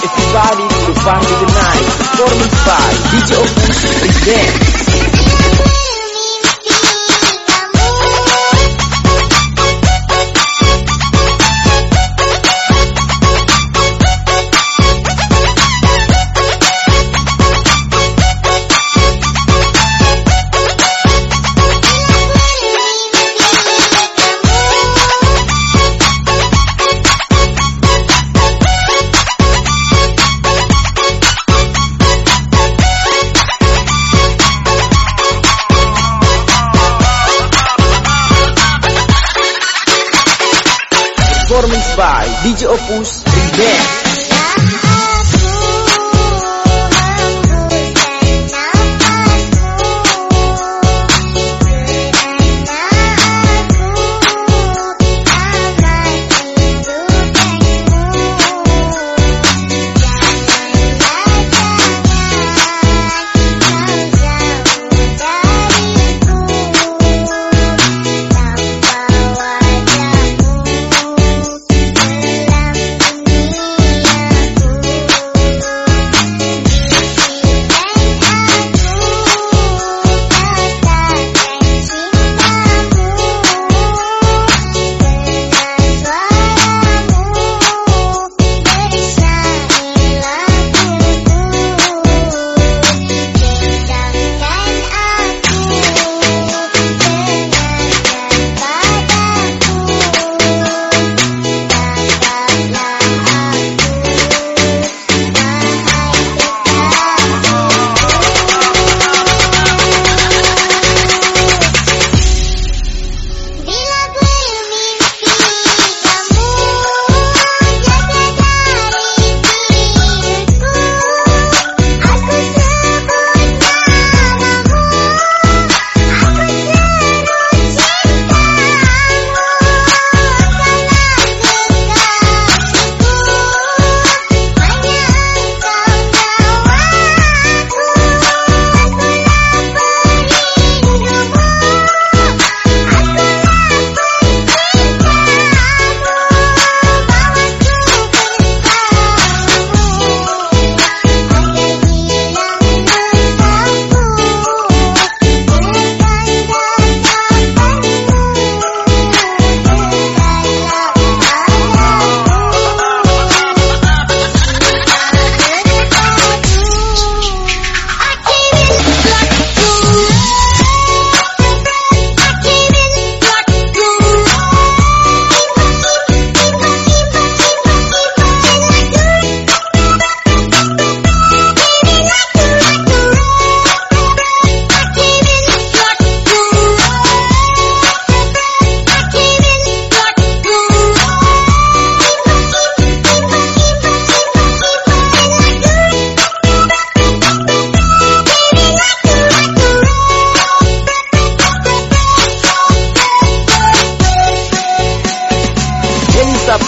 It's a party to party tonight. Performance five, DJ Open Presents. DJ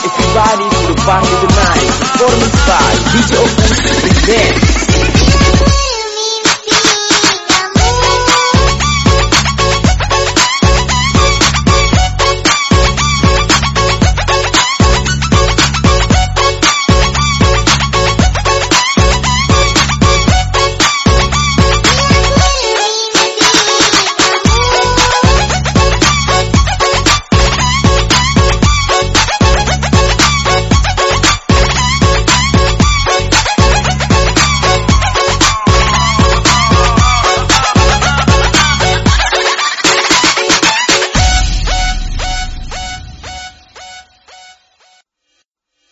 Hands up everybody to the party tonight. Performance by DJ Opus Presents.